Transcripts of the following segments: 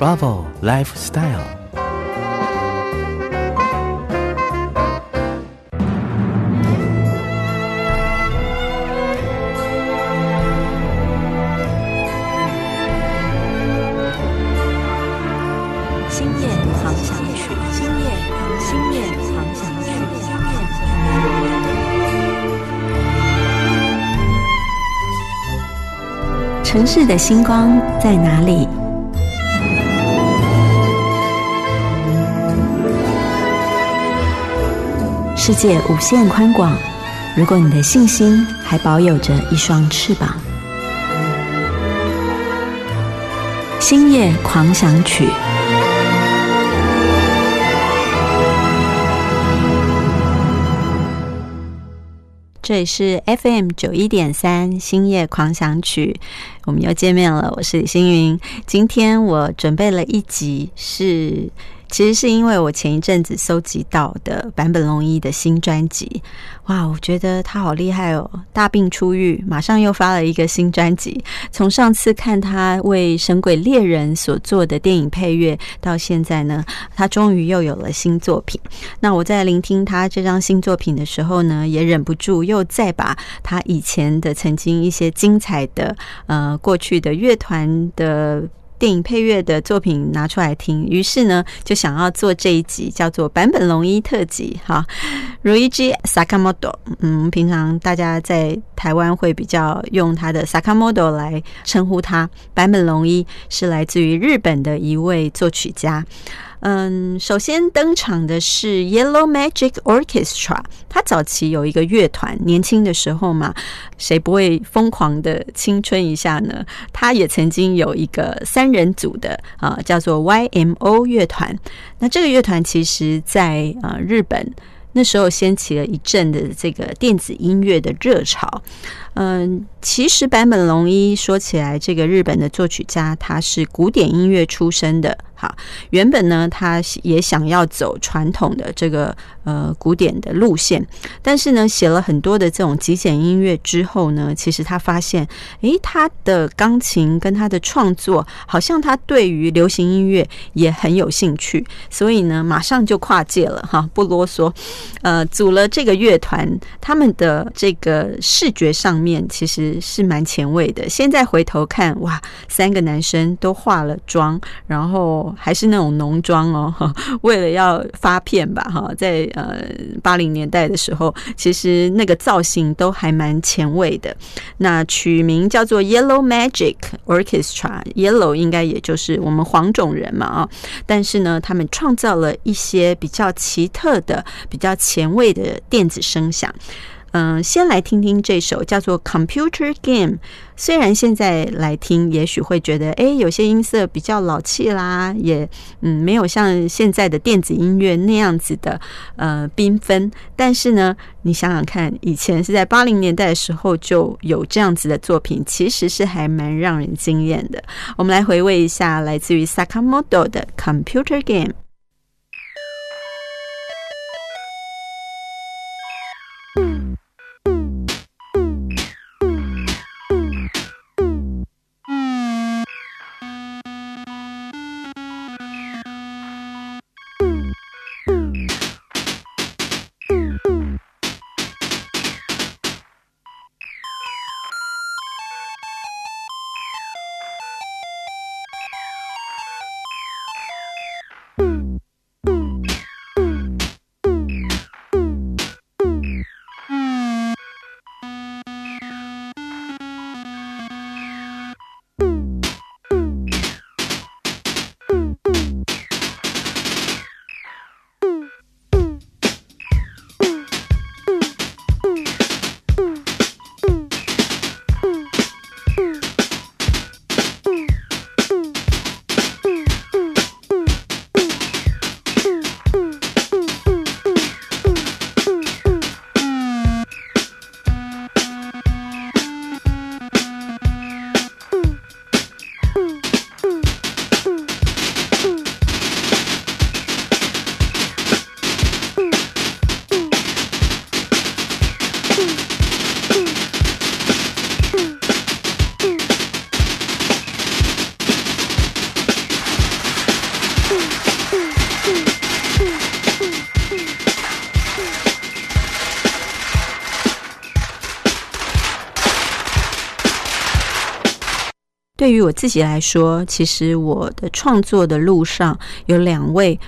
Bravo Lifestyle。星夜狂想曲，星夜星夜狂想曲。城市的星光在哪里？世界无限宽广，如果你的信心还保有着一双翅膀，星夜狂想曲。这里是 FM 九一点三星夜狂想曲，我们又见面了。我是李星云，今天我准备了一集是。其实是因为我前一阵子搜集到的坂本龙一的新专辑，哇，我觉得他好厉害哦！大病初愈，马上又发了一个新专辑。从上次看他为《神鬼猎人》所做的电影配乐，到现在呢，他终于又有了新作品。那我在聆听他这张新作品的时候呢，也忍不住又再把他以前的曾经一些精彩的呃过去的乐团的。电影配乐的作品拿出来听，于是呢，就想要做这一集叫做坂本龙一特辑哈。如一 G Sakamoto，嗯，平常大家在台湾会比较用他的 Sakamoto 来称呼他。坂本龙一是来自于日本的一位作曲家。嗯，首先登场的是 Yellow Magic Orchestra。他早期有一个乐团，年轻的时候嘛，谁不会疯狂的青春一下呢？他也曾经有一个三人组的啊，叫做 YMO 乐团。那这个乐团其实，在啊日本那时候掀起了一阵的这个电子音乐的热潮。嗯，其实坂本龙一说起来，这个日本的作曲家，他是古典音乐出身的。好，原本呢，他也想要走传统的这个呃古典的路线，但是呢，写了很多的这种极简音乐之后呢，其实他发现，诶，他的钢琴跟他的创作，好像他对于流行音乐也很有兴趣，所以呢，马上就跨界了哈，不啰嗦，呃，组了这个乐团，他们的这个视觉上面其实是蛮前卫的。现在回头看，哇，三个男生都化了妆，然后。还是那种浓妆哦，为了要发片吧，哈，在呃八零年代的时候，其实那个造型都还蛮前卫的。那取名叫做 Yellow Magic Orchestra，Yellow 应该也就是我们黄种人嘛啊，但是呢，他们创造了一些比较奇特的、比较前卫的电子声响。嗯，先来听听这首叫做《Computer Game》。虽然现在来听，也许会觉得，哎，有些音色比较老气啦，也嗯，没有像现在的电子音乐那样子的呃缤纷。但是呢，你想想看，以前是在八零年代的时候就有这样子的作品，其实是还蛮让人惊艳的。我们来回味一下来自于 Sakamoto 的《Computer Game》。对于我自己来说，其实我的创作的路上有两位。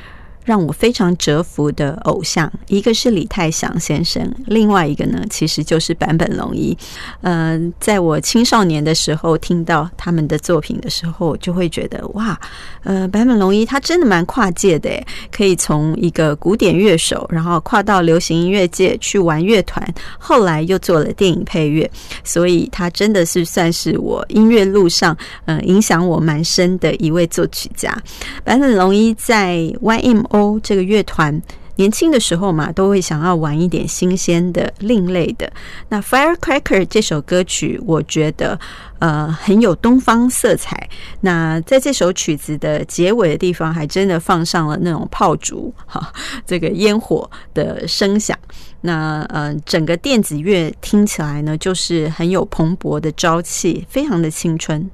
让我非常折服的偶像，一个是李泰祥先生，另外一个呢，其实就是坂本龙一。嗯，在我青少年的时候听到他们的作品的时候，就会觉得哇，呃，坂本龙一他真的蛮跨界的，可以从一个古典乐手，然后跨到流行音乐界去玩乐团，后来又做了电影配乐，所以他真的是算是我音乐路上，嗯，影响我蛮深的一位作曲家。坂本龙一在 YM。哦，这个乐团年轻的时候嘛，都会想要玩一点新鲜的、另类的。那《Firecracker》这首歌曲，我觉得呃很有东方色彩。那在这首曲子的结尾的地方，还真的放上了那种炮竹哈，这个烟火的声响。那呃，整个电子乐听起来呢，就是很有蓬勃的朝气，非常的青春。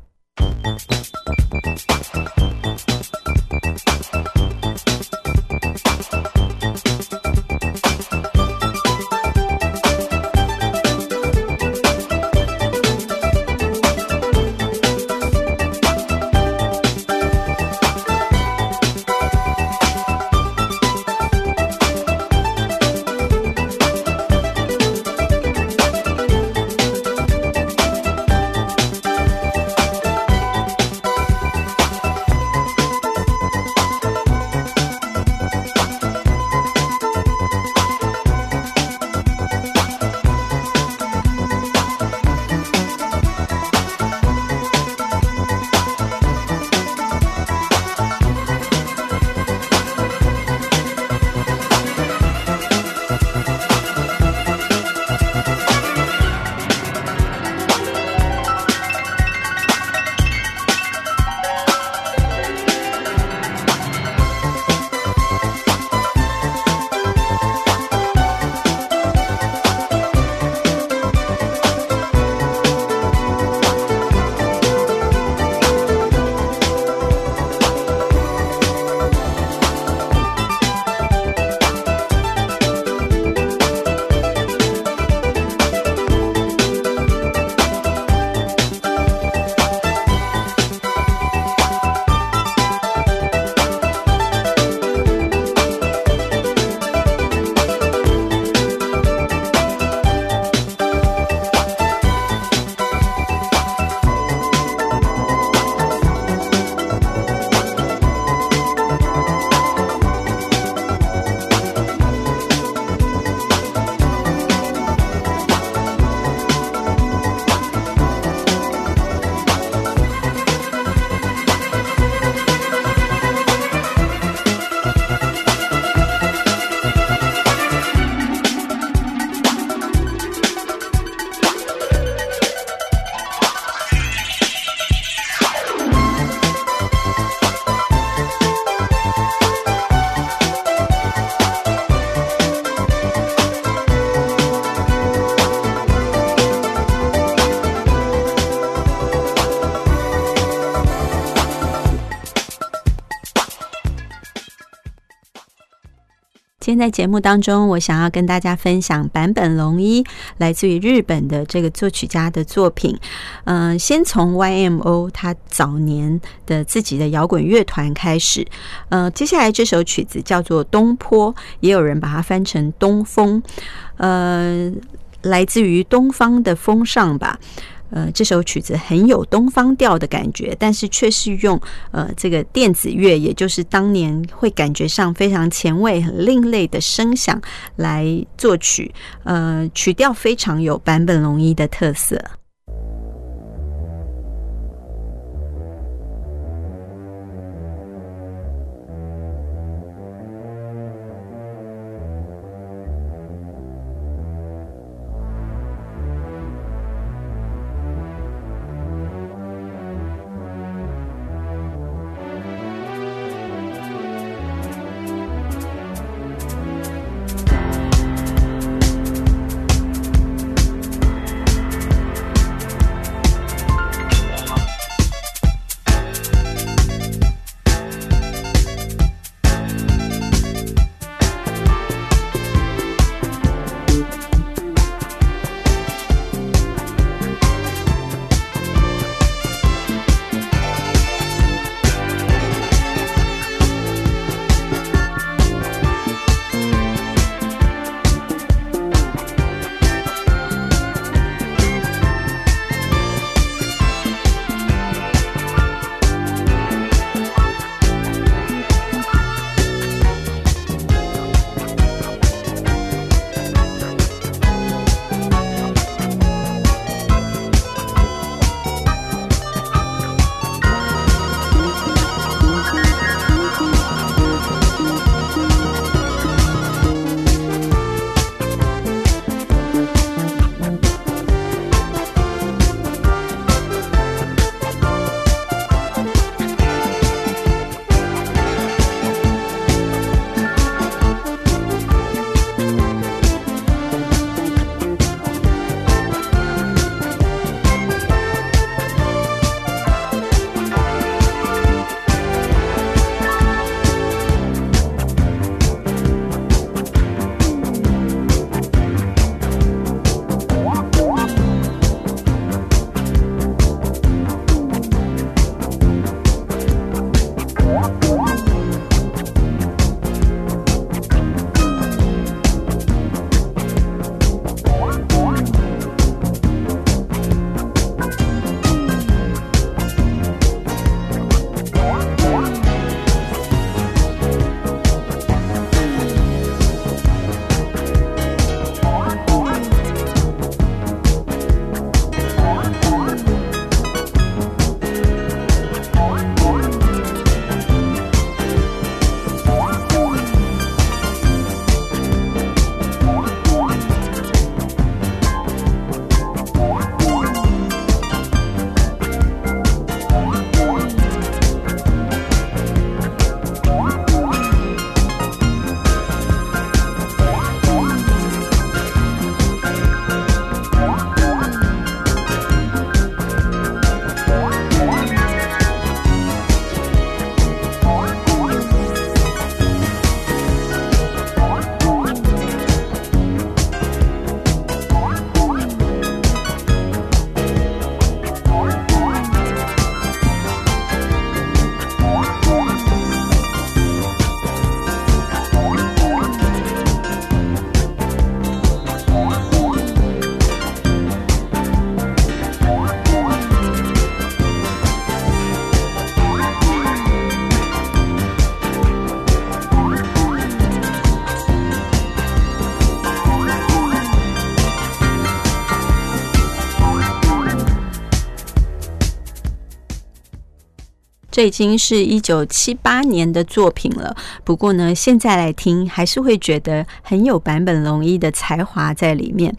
在节目当中，我想要跟大家分享坂本龙一来自于日本的这个作曲家的作品。嗯，先从 YMO 他早年的自己的摇滚乐团开始。呃，接下来这首曲子叫做《东坡》，也有人把它翻成《东风》。呃，来自于东方的风尚吧。呃，这首曲子很有东方调的感觉，但是却是用呃这个电子乐，也就是当年会感觉上非常前卫、很另类的声响来作曲。呃，曲调非常有坂本龙一的特色。这已经是一九七八年的作品了。不过呢，现在来听还是会觉得很有坂本龙一的才华在里面。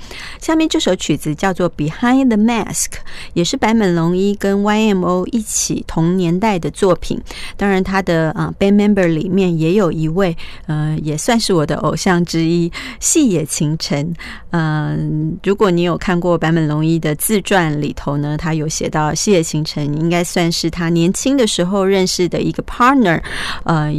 下面这首曲子叫做《Behind the Mask》，也是坂本龙一跟 YMO 一起同年代的作品。当然，他的啊 band member 里面也有一位，呃，也算是我的偶像之一，细野晴臣。嗯，如果你有看过坂本龙一的自传里头呢，他有写到细野晴臣应该算是他年轻的时候认识的一个 partner，呃，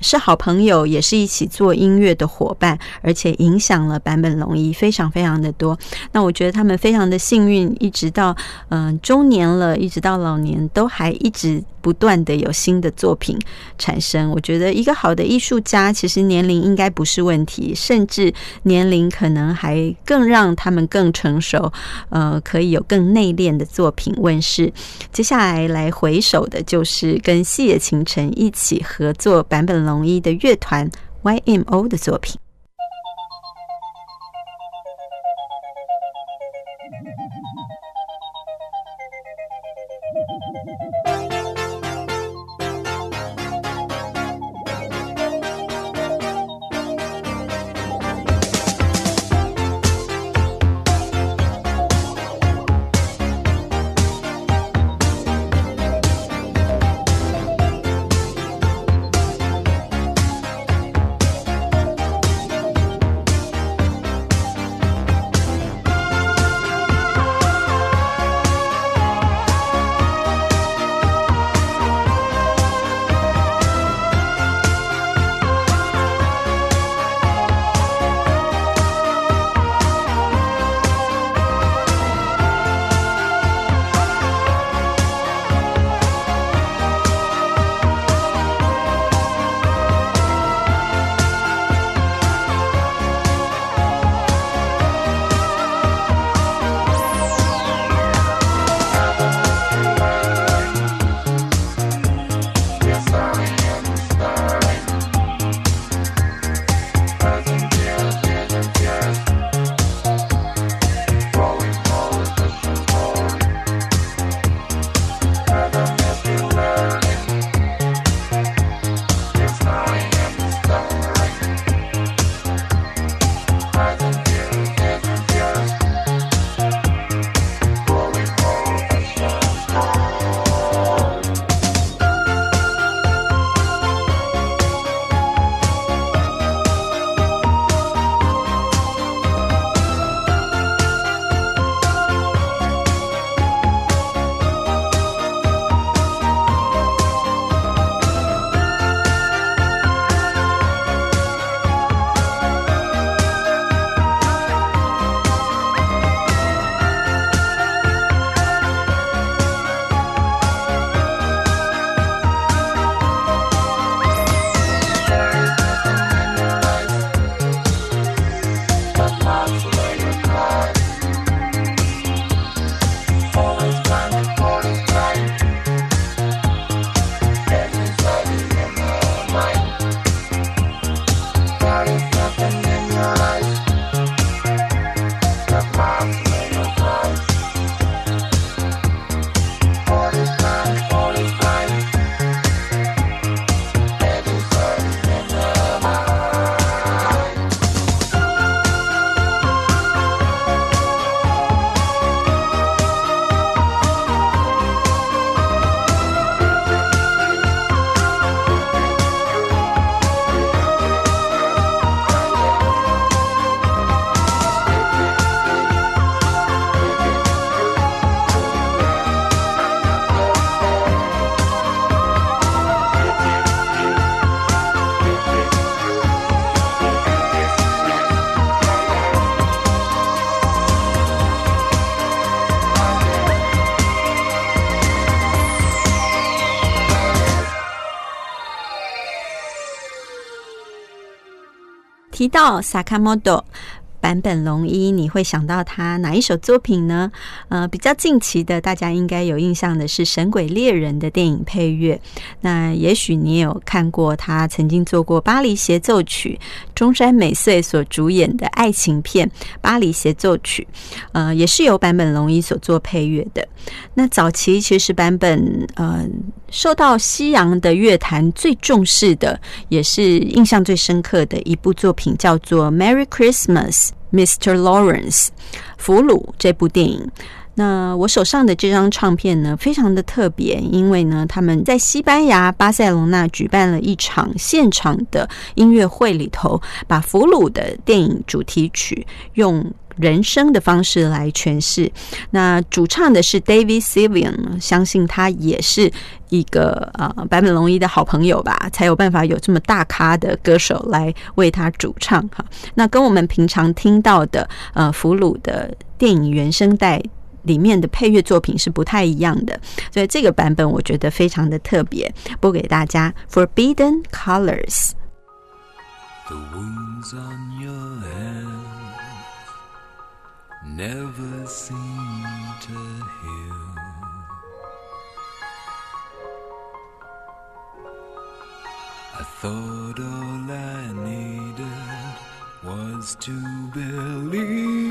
是好朋友，也是一起做音乐的伙伴，而且影响了坂本龙一非常非常的多。那我觉得他们非常的幸运，一直到嗯中年了，一直到老年，都还一直不断的有新的作品产生。我觉得一个好的艺术家，其实年龄应该不是问题，甚至年龄可能还更让他们更成熟，呃，可以有更内敛的作品问世。接下来来回首的就是跟细野晴臣一起合作坂本龙一的乐团 YMO 的作品。提到萨卡莫多。坂本龙一，你会想到他哪一首作品呢？呃，比较近期的，大家应该有印象的是《神鬼猎人》的电影配乐。那也许你也有看过他曾经做过《巴黎协奏曲》，中山美穗所主演的爱情片《巴黎协奏曲》，呃，也是由坂本龙一所做配乐的。那早期其实坂本呃受到西洋的乐坛最重视的，也是印象最深刻的一部作品，叫做《Merry Christmas, Mr. Lawrence》俘虏这部电影。那我手上的这张唱片呢，非常的特别，因为呢，他们在西班牙巴塞隆纳举办了一场现场的音乐会里头，把《俘虏》的电影主题曲用。人生的方式来诠释，那主唱的是 David Sylvian，相信他也是一个呃坂本龙一的好朋友吧，才有办法有这么大咖的歌手来为他主唱哈。那跟我们平常听到的呃俘虏的电影原声带里面的配乐作品是不太一样的，所以这个版本我觉得非常的特别，播给大家：Forbidden Colors。Never seem to heal. I thought all I needed was to believe.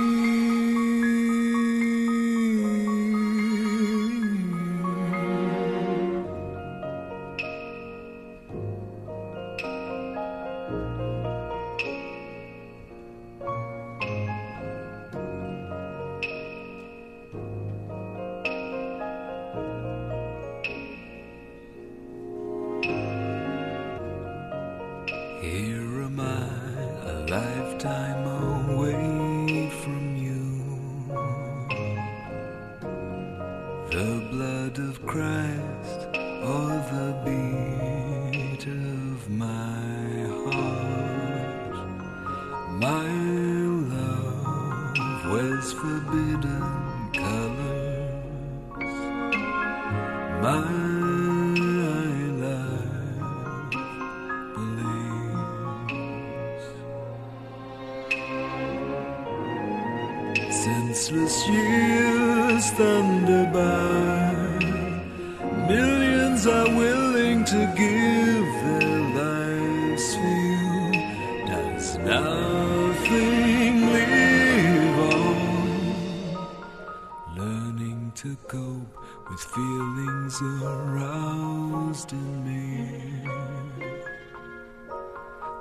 With feelings aroused in me.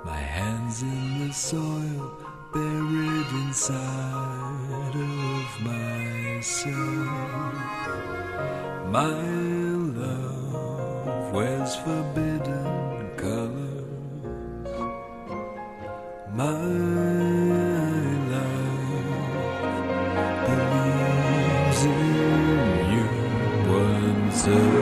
My hands in the soil buried inside of myself. My love wears forbidden colors. My so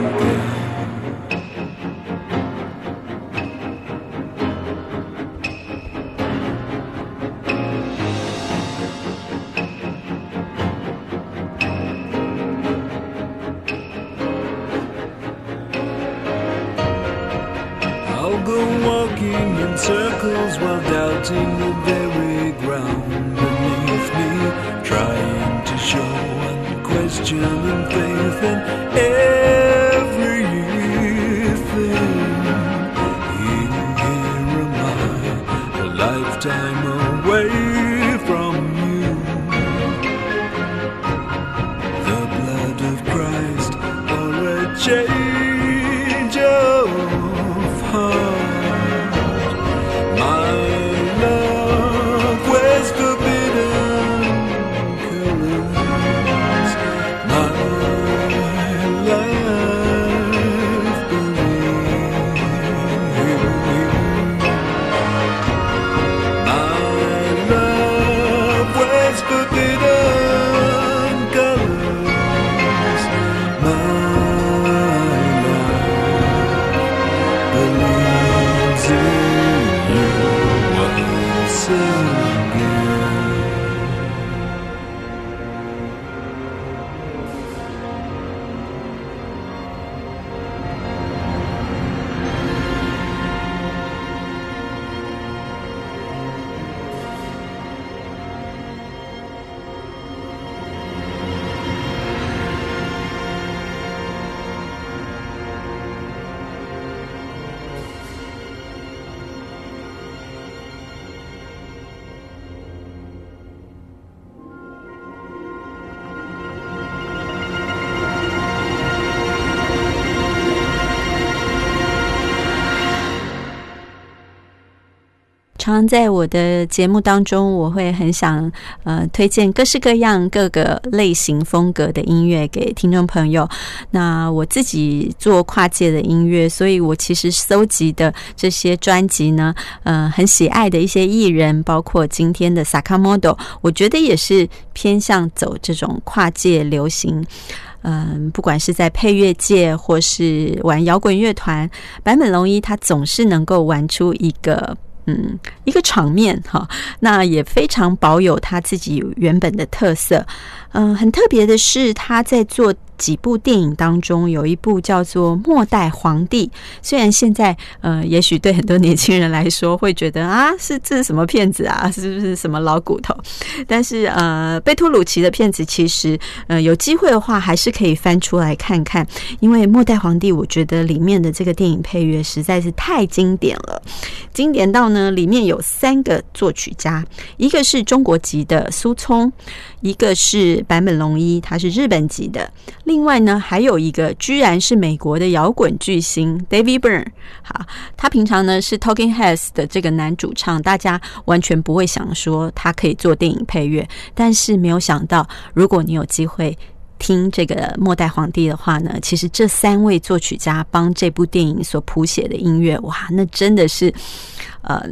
常常在我的节目当中，我会很想呃推荐各式各样各个类型风格的音乐给听众朋友。那我自己做跨界的音乐，所以我其实搜集的这些专辑呢，呃，很喜爱的一些艺人，包括今天的 Sakamoto，我觉得也是偏向走这种跨界流行。嗯，不管是在配乐界，或是玩摇滚乐团，坂本龙一他总是能够玩出一个嗯一个场面哈。那也非常保有他自己原本的特色。嗯，很特别的是他在做。几部电影当中，有一部叫做《末代皇帝》。虽然现在呃，也许对很多年轻人来说会觉得啊，是这是什么片子啊？是不是什么老骨头？但是呃，贝托鲁奇的片子其实呃，有机会的话还是可以翻出来看看。因为《末代皇帝》，我觉得里面的这个电影配乐实在是太经典了，经典到呢，里面有三个作曲家，一个是中国籍的苏聪，一个是坂本龙一，他是日本籍的。另外呢，还有一个居然是美国的摇滚巨星 David Byrne，好，他平常呢是 Talking Heads 的这个男主唱，大家完全不会想说他可以做电影配乐，但是没有想到，如果你有机会听这个《末代皇帝》的话呢，其实这三位作曲家帮这部电影所谱写的音乐，哇，那真的是，呃。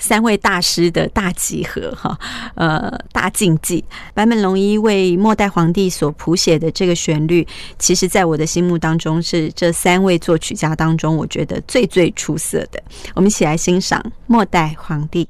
三位大师的大集合，哈，呃，大竞技。坂本龙一为末代皇帝所谱写的这个旋律，其实在我的心目当中是这三位作曲家当中，我觉得最最出色的。我们一起来欣赏末代皇帝。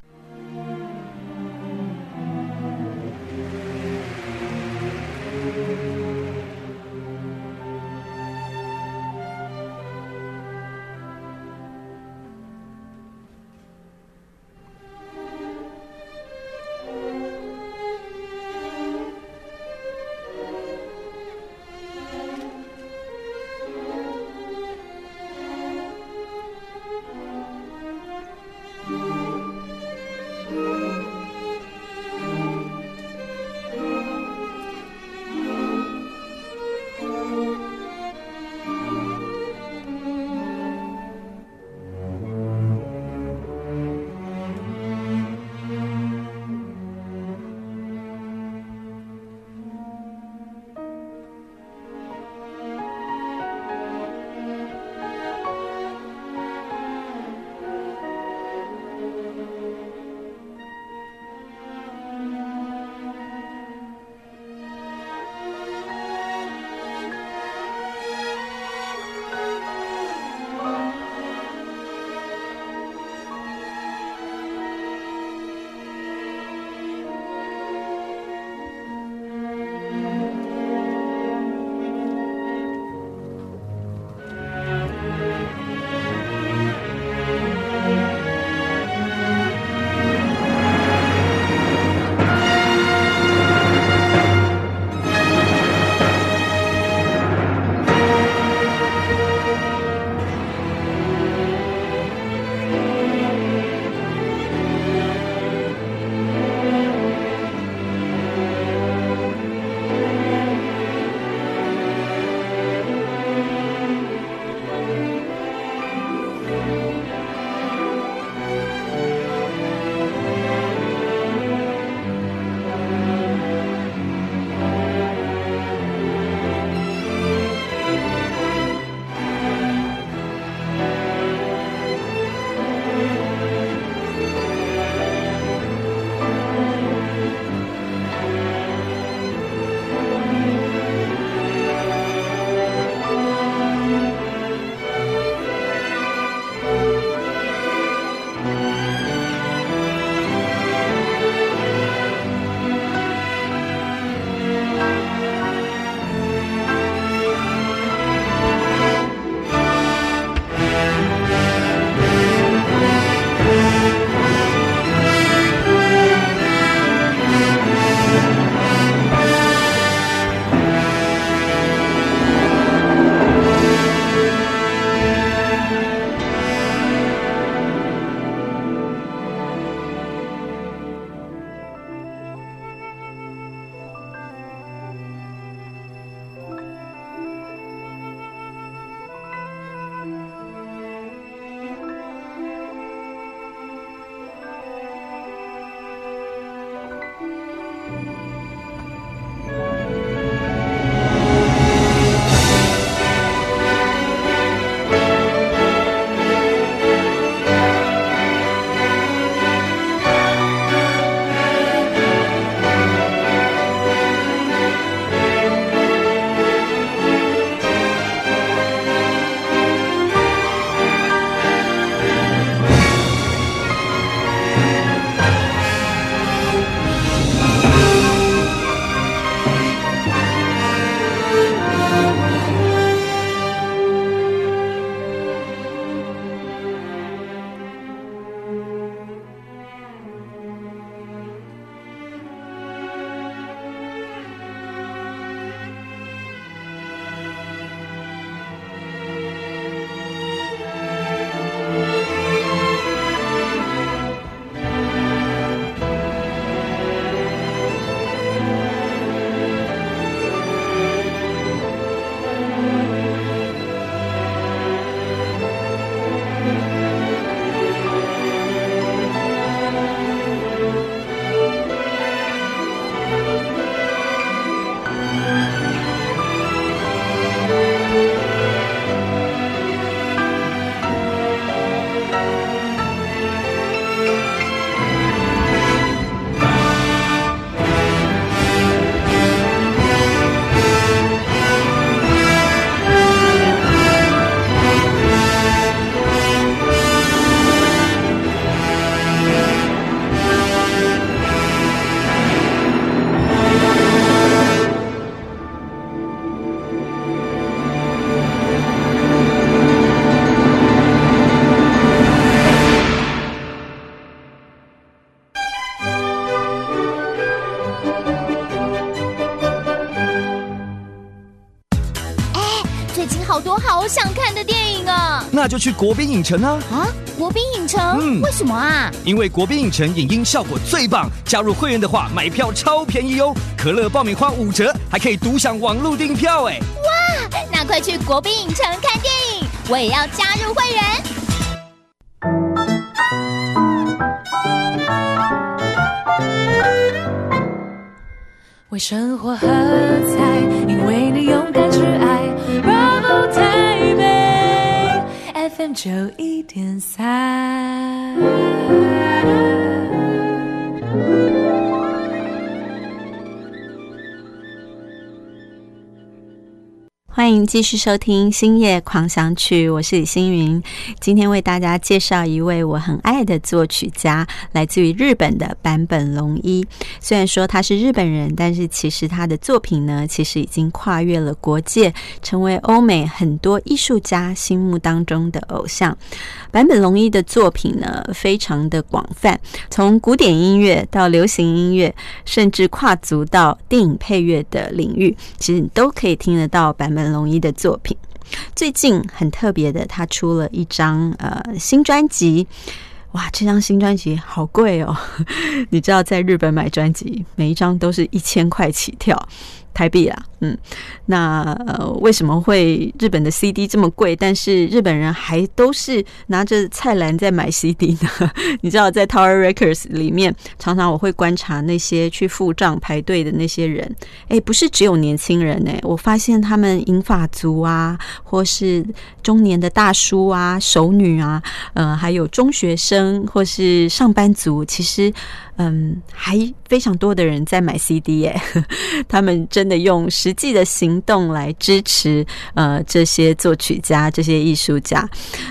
就去国宾影城啊！啊，国宾影城，嗯为什么啊？因为国宾影城影音效果最棒，加入会员的话，买票超便宜哦！可乐爆米花五折，还可以独享网络订票哎！那快去国宾影城看电影，我也要加入会员。为生活喝彩，因为你勇敢去爱。FM 九一点三。继续收听《星夜狂想曲》，我是李星云。今天为大家介绍一位我很爱的作曲家，来自于日本的坂本龙一。虽然说他是日本人，但是其实他的作品呢，其实已经跨越了国界，成为欧美很多艺术家心目当中的偶像。坂本龙一的作品呢，非常的广泛，从古典音乐到流行音乐，甚至跨足到电影配乐的领域，其实你都可以听得到坂本龙一的作品。最近很特别的，他出了一张呃新专辑。哇，这张新专辑好贵哦！你知道，在日本买专辑，每一张都是一千块起跳台币啦。嗯，那呃，为什么会日本的 CD 这么贵？但是日本人还都是拿着菜篮在买 CD 呢？你知道，在 Tower Records 里面，常常我会观察那些去付账排队的那些人，哎，不是只有年轻人哎，我发现他们银发族啊，或是中年的大叔啊、熟女啊，呃，还有中学生或是上班族，其实。嗯，还非常多的人在买 CD 耶，他们真的用实际的行动来支持呃这些作曲家、这些艺术家。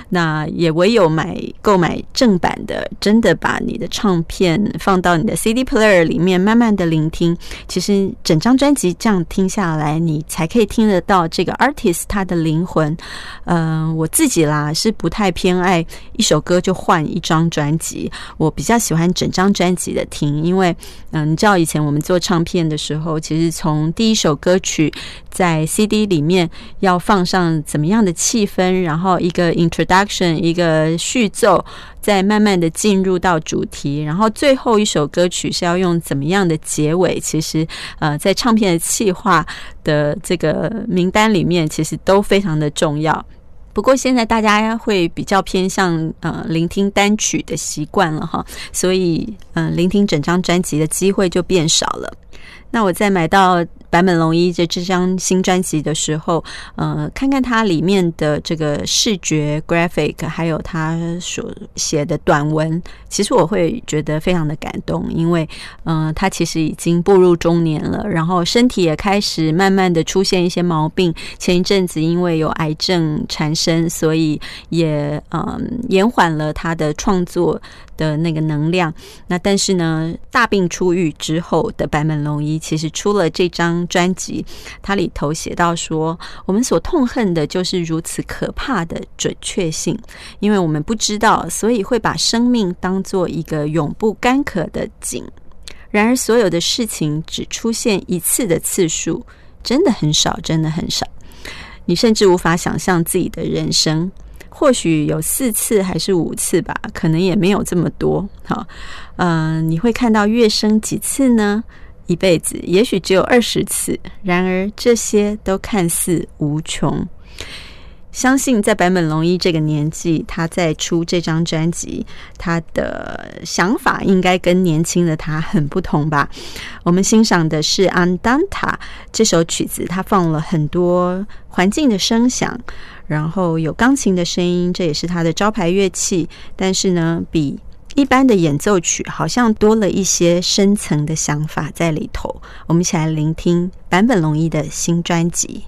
那也唯有买购买正版的，真的把你的唱片放到你的 CD player 里面，慢慢的聆听。其实整张专辑这样听下来，你才可以听得到这个 artist 他的灵魂。嗯、我自己啦是不太偏爱一首歌就换一张专辑，我比较喜欢整张专辑的听，因为嗯、你知道以前我们做唱片的时候，其实从第一首歌曲在 CD 里面要放上怎么样的气氛，然后一个 introduction，一个序奏，再慢慢的进入到主题，然后最后一首歌曲是要用怎么样的结尾，其实呃，在唱片的企划的这个名单里面，其实都非常的重要。不过现在大家会比较偏向呃聆听单曲的习惯了哈，所以嗯、呃聆听整张专辑的机会就变少了。那我在买到坂本龙一在这张新专辑的时候，呃，看看它里面的这个视觉 graphic，还有他所写的短文，其实我会觉得非常的感动，因为嗯、他其实已经步入中年了，然后身体也开始慢慢的出现一些毛病。前一阵子因为有癌症缠身，所以也嗯延缓了他的创作的那个能量。那但是呢，大病初愈之后的坂本龙一其实出了这张专辑，它里头写到说，我们所痛恨的就是如此可怕的准确性，因为我们不知道，所以会把生命当做一个永不干渴的井。然而，所有的事情只出现一次的次数，真的很少，真的很少。你甚至无法想象自己的人生，或许有四次还是五次吧，可能也没有这么多。好，嗯、你会看到月升几次呢？一辈子也许只有二十次，然而这些都看似无穷。相信在白本龙一这个年纪，他在出这张专辑，他的想法应该跟年轻的他很不同吧。我们欣赏的是《Andanta》这首曲子，它放了很多环境的声响，然后有钢琴的声音，这也是他的招牌乐器。但是呢，比一般的演奏曲好像多了一些深层的想法在里头。我们一起来聆听坂本龙一的新专辑。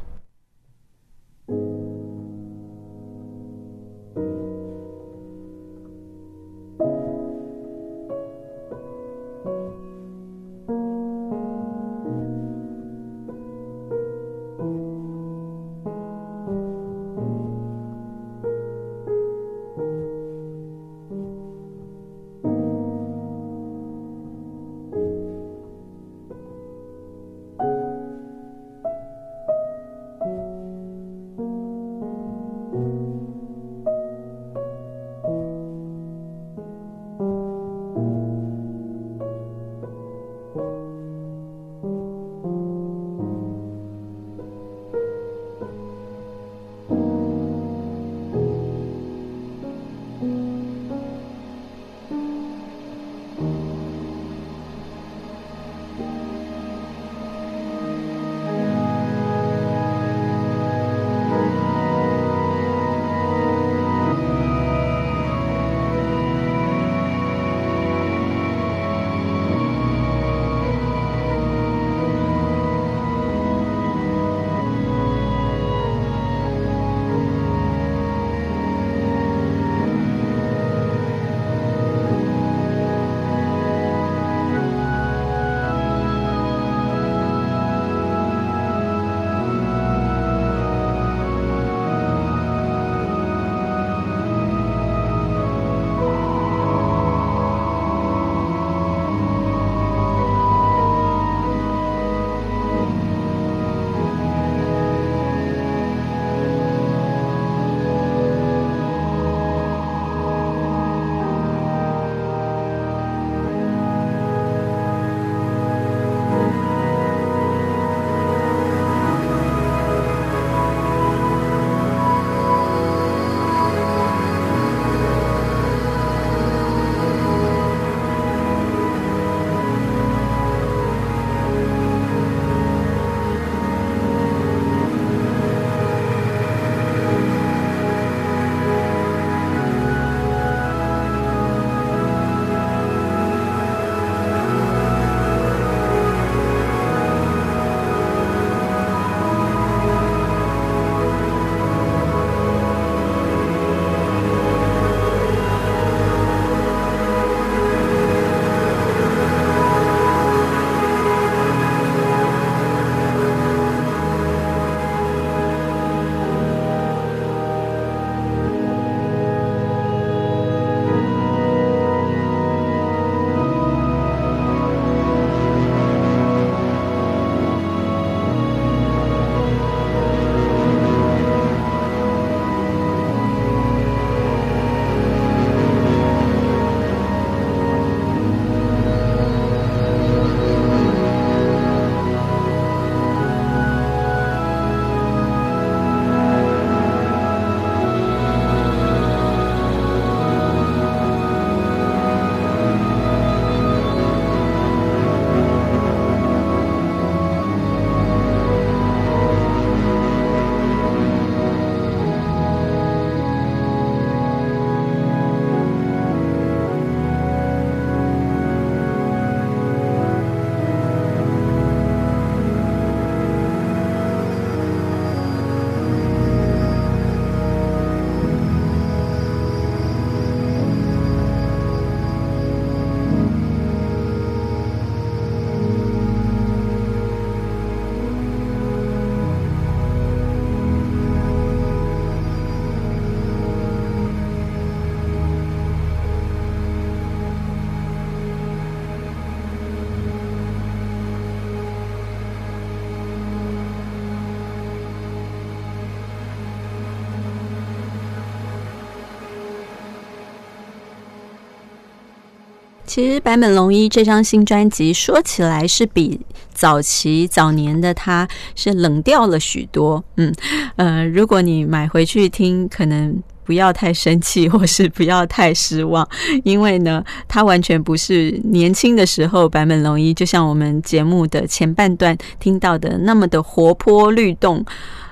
其实坂本龙一这张新专辑说起来是比早期早年的他是冷掉了许多，嗯呃，如果你买回去听，可能不要太生气，或是不要太失望，因为呢，他完全不是年轻的时候坂本龙一，就像我们节目的前半段听到的那么的活泼律动。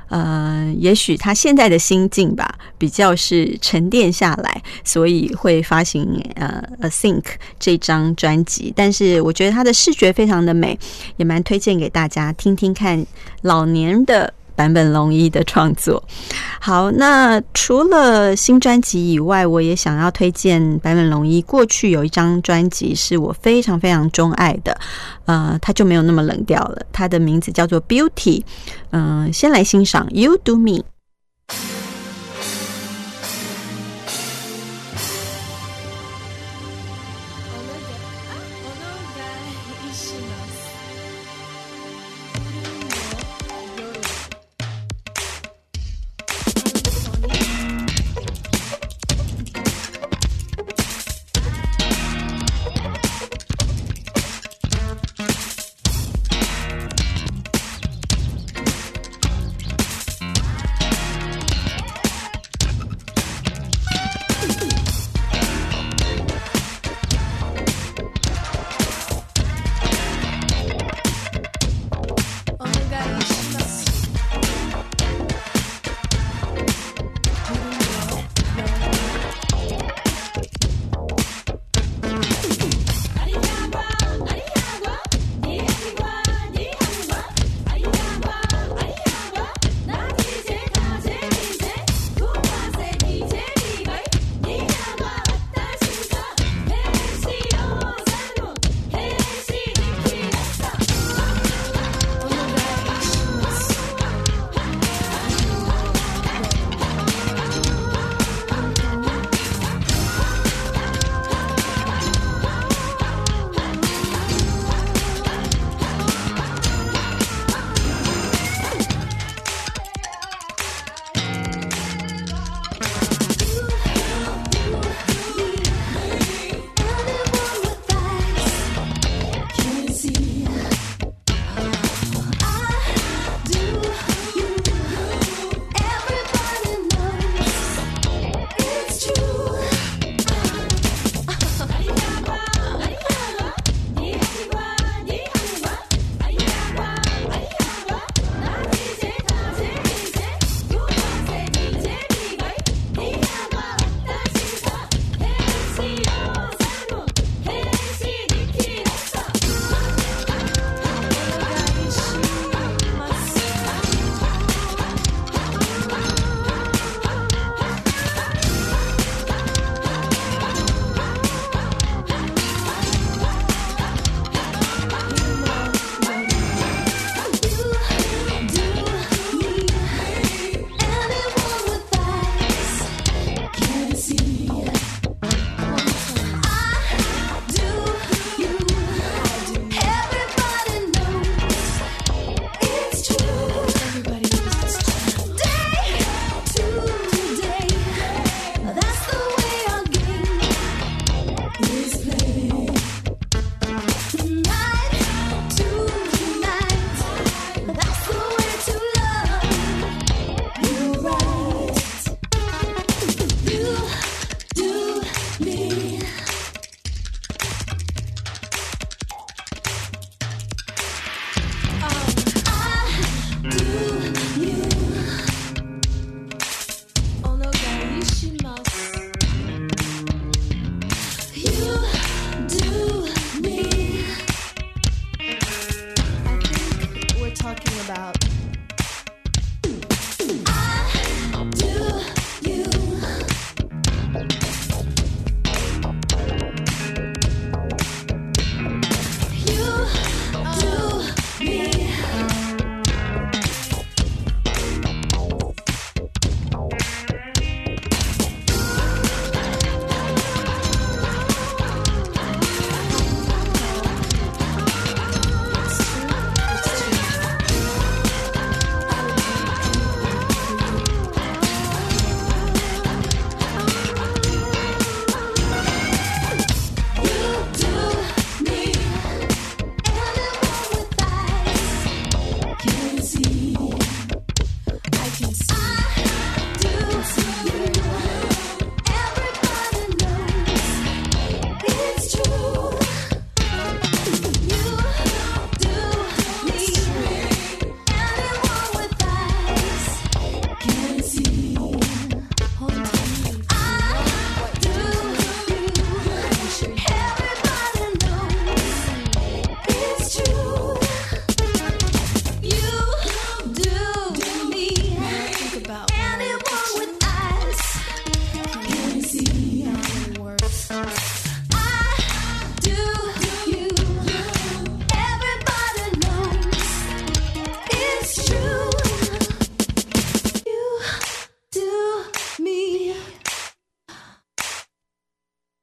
呃，也许他现在的心境吧，比较是沉淀下来，所以会发行呃《A Think》这张专辑。但是我觉得他的视觉非常的美，也蛮推荐给大家听听看老年的坂本龙一的创作。好，那除了新专辑以外，我也想要推荐坂本龙一过去有一张专辑是我非常非常钟爱的，呃，它就没有那么冷掉了。它的名字叫做《Beauty》。嗯、先来欣赏《You Do Me》。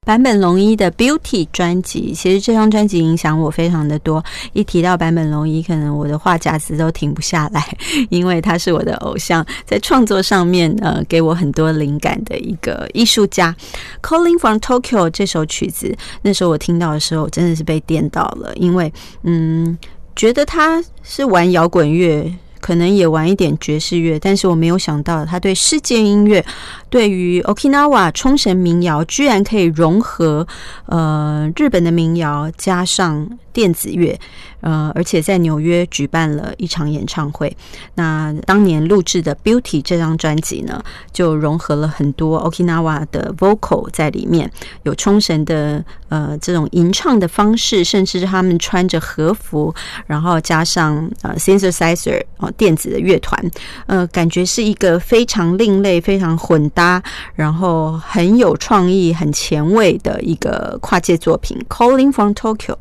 坂本龙一的《Beauty》专辑。其实这张专辑影响我非常的多，一提到坂本龙一，可能我的话匣子都停不下来，因为他是我的偶像，在创作上面呃给我很多灵感的一个艺术家。《Calling from Tokyo》这首曲子，那时候我听到的时候，真的是被电到了，因为嗯，觉得他是玩摇滚乐。可能也玩一点爵士乐，但是我没有想到他对世界音乐，对于 Okinawa 冲绳民谣，居然可以融合呃日本的民谣加上电子乐，呃，而且在纽约举办了一场演唱会。那当年录制的《Beauty》这张专辑呢，就融合了很多 Okinawa 的 vocal 在里面，有冲绳的呃这种吟唱的方式，甚至他们穿着和服，然后加上呃 synthesizer 哦电子的乐团，呃，感觉是一个非常另类、非常混搭，然后很有创意、很前卫的一个跨界作品，《Calling from Tokyo》。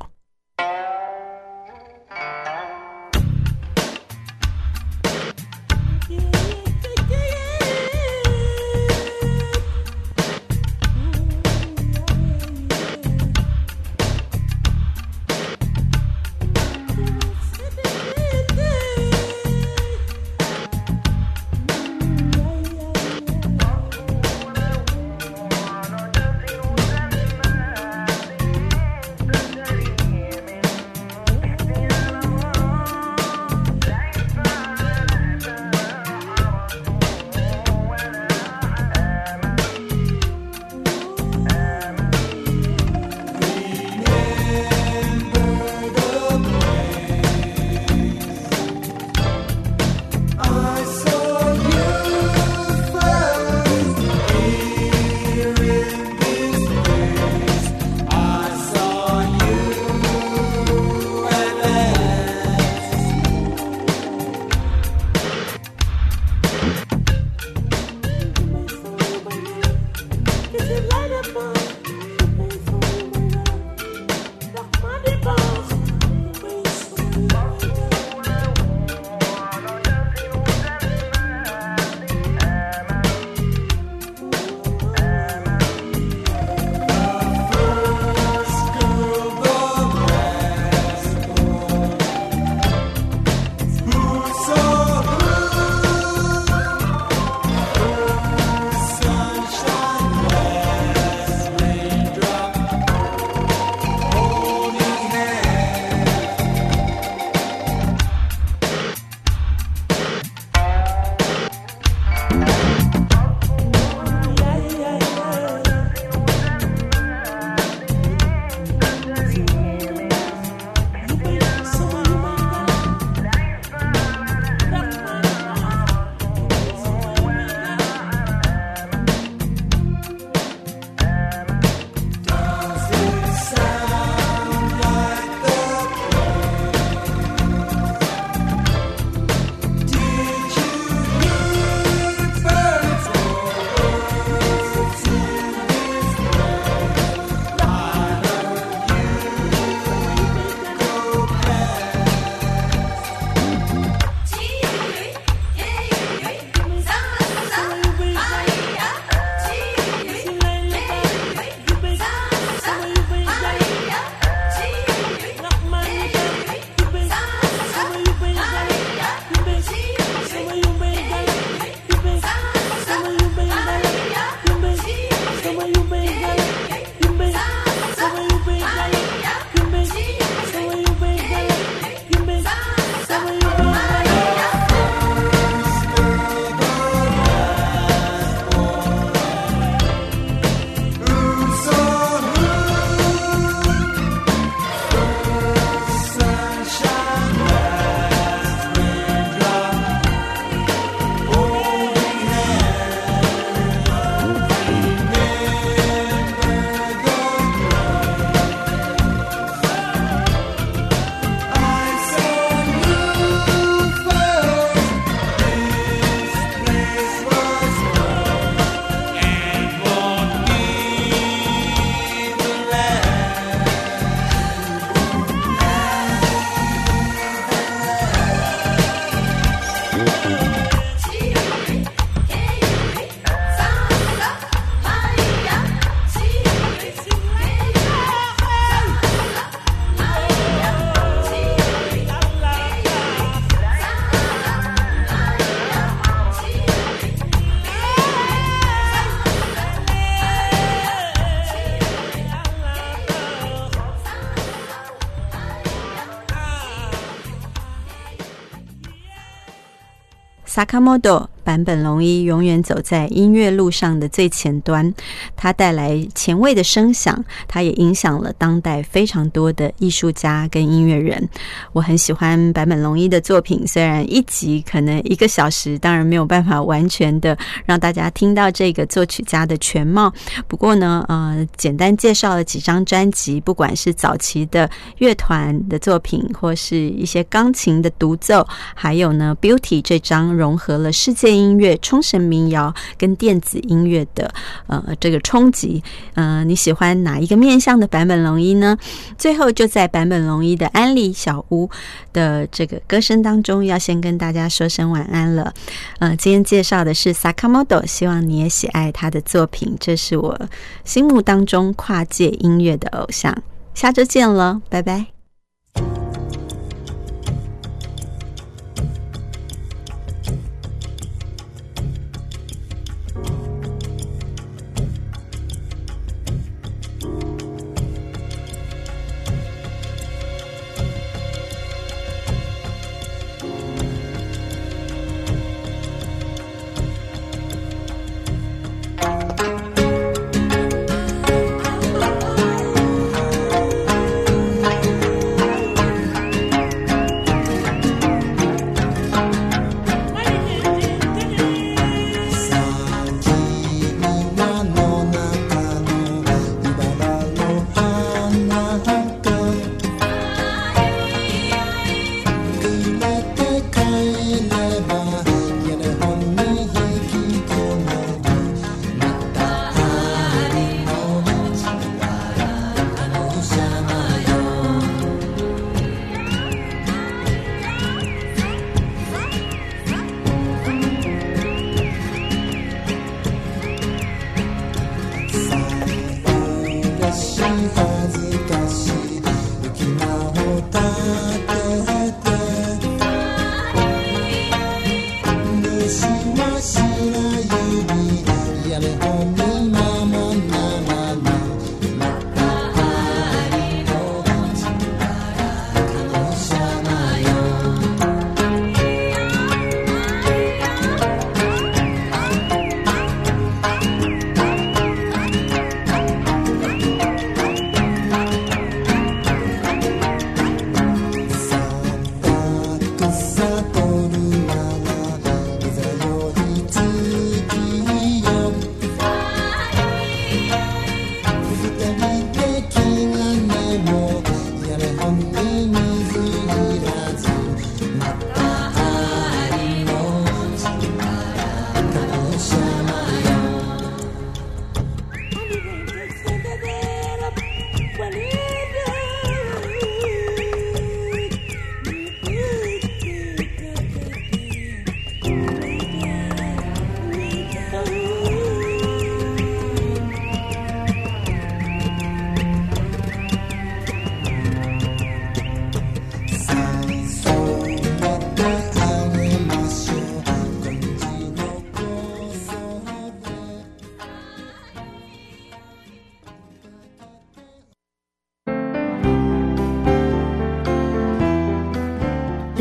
坂本坂本龙一永远走在音乐路上的最前端，他带来前卫的声响，他也影响了当代非常多的艺术家跟音乐人。我很喜欢坂本龙一的作品，虽然一集可能一个小时，当然没有办法完全的让大家听到这个作曲家的全貌。不过呢，呃，简单介绍了几张专辑，不管是早期的乐团的作品，或是一些钢琴的独奏，还有呢，《Beauty》这张融合了世界音乐、冲绳民谣跟电子音乐的呃这个冲击。呃，你喜欢哪一个面向的版本龙一呢？最后就在版本龙一的安利小屋的这个歌声当中，要先跟大家说声晚安了。呃，今天介绍的是 Sakamoto，希望你也喜爱他的作品，这是我心目当中跨界音乐的偶像。下周见了，拜拜。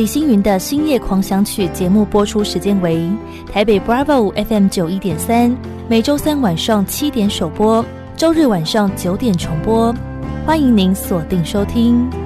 李星云的星夜狂想曲节目播出时间为台北 Bravo FM 九一点三，每周三晚上七点首播，周日晚上九点重播。欢迎您锁定收听。